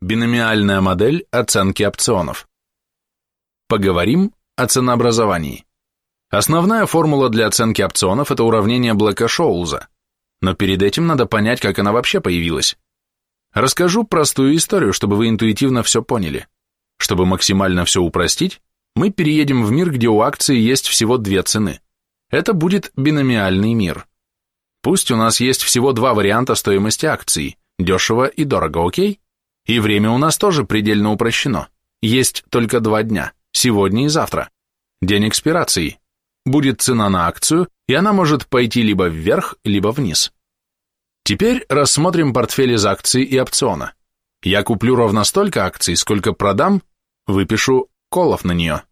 Биномиальная модель оценки опционов. Поговорим о ценообразовании. Основная формула для оценки опционов – это уравнение Блэка-Шоулза. Но перед этим надо понять, как она вообще появилась. Расскажу простую историю, чтобы вы интуитивно все поняли. Чтобы максимально все упростить, мы переедем в мир, где у акции есть всего две цены. Это будет биномиальный мир. Пусть у нас есть всего два варианта стоимости акций – дешево и дорого, окей? И время у нас тоже предельно упрощено. Есть только два дня – сегодня и завтра. День экспирации, будет цена на акцию, и она может пойти либо вверх, либо вниз. Теперь рассмотрим портфель из акций и опциона. Я куплю ровно столько акций, сколько продам, выпишу колов на нее.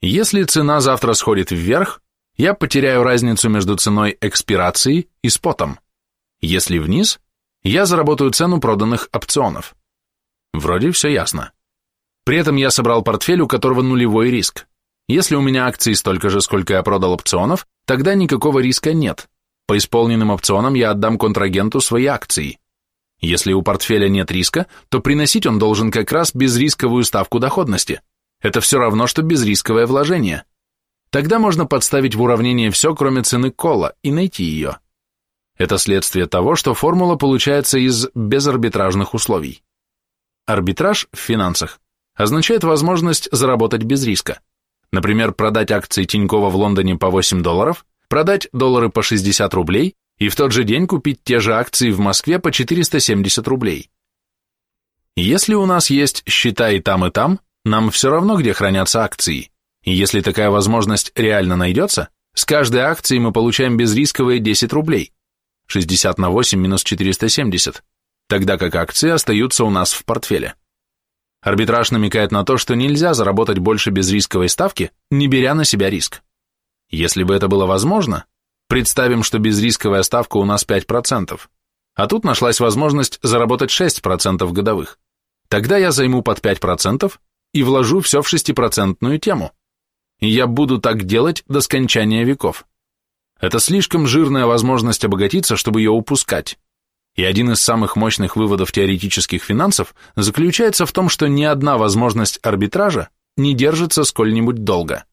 Если цена завтра сходит вверх, я потеряю разницу между ценой экспирации и спотом. Если вниз, я заработаю цену проданных опционов. Вроде все ясно. При этом я собрал портфель, у которого нулевой риск. Если у меня акций столько же, сколько я продал опционов, тогда никакого риска нет. По исполненным опционам я отдам контрагенту свои акции. Если у портфеля нет риска, то приносить он должен как раз безрисковую ставку доходности. Это все равно, что безрисковое вложение. Тогда можно подставить в уравнение все, кроме цены кола, и найти ее. Это следствие того, что формула получается из безарбитражных условий. Арбитраж в финансах означает возможность заработать без риска. Например, продать акции Тинькова в Лондоне по 8 долларов, продать доллары по 60 рублей и в тот же день купить те же акции в Москве по 470 рублей. Если у нас есть счета и там, и там, нам все равно, где хранятся акции. И если такая возможность реально найдется, с каждой акции мы получаем безрисковые 10 рублей. 60 на 8 минус 470, тогда как акции остаются у нас в портфеле. Арбитраж намекает на то, что нельзя заработать больше безрисковой ставки, не беря на себя риск. Если бы это было возможно, представим, что безрисковая ставка у нас 5%, а тут нашлась возможность заработать 6% годовых. Тогда я займу под 5% и вложу все в 6% тему. И я буду так делать до скончания веков. Это слишком жирная возможность обогатиться, чтобы ее упускать. И один из самых мощных выводов теоретических финансов заключается в том, что ни одна возможность арбитража не держится сколь-нибудь долго.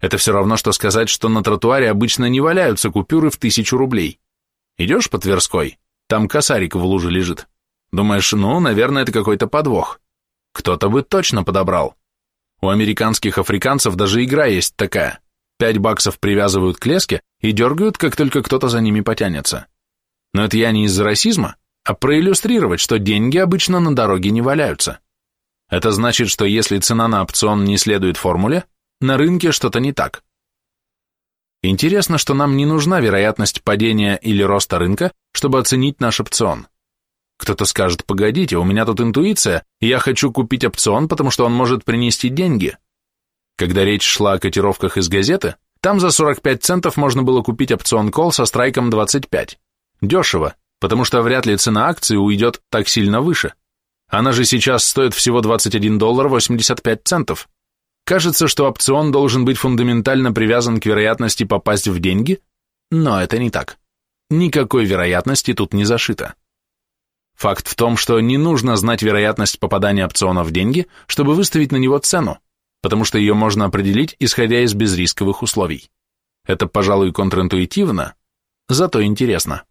Это все равно, что сказать, что на тротуаре обычно не валяются купюры в тысячу рублей. Идешь по Тверской, там косарик в луже лежит. Думаешь, ну, наверное, это какой-то подвох. Кто-то бы точно подобрал. У американских африканцев даже игра есть такая. Пять баксов привязывают к леске и дергают, как только кто-то за ними потянется. Но это я не из-за расизма, а проиллюстрировать, что деньги обычно на дороге не валяются. Это значит, что если цена на опцион не следует формуле, на рынке что-то не так. Интересно, что нам не нужна вероятность падения или роста рынка, чтобы оценить наш опцион. Кто-то скажет, погодите, у меня тут интуиция, я хочу купить опцион, потому что он может принести деньги. Когда речь шла о котировках из газеты, там за 45 центов можно было купить опцион кол со страйком 25. Дешево, потому что вряд ли цена акции уйдет так сильно выше. Она же сейчас стоит всего 21 доллар 85 центов. Кажется, что опцион должен быть фундаментально привязан к вероятности попасть в деньги, но это не так. Никакой вероятности тут не зашито. Факт в том, что не нужно знать вероятность попадания опциона в деньги, чтобы выставить на него цену, потому что ее можно определить, исходя из безрисковых условий. Это, пожалуй, контринтуитивно, зато интересно.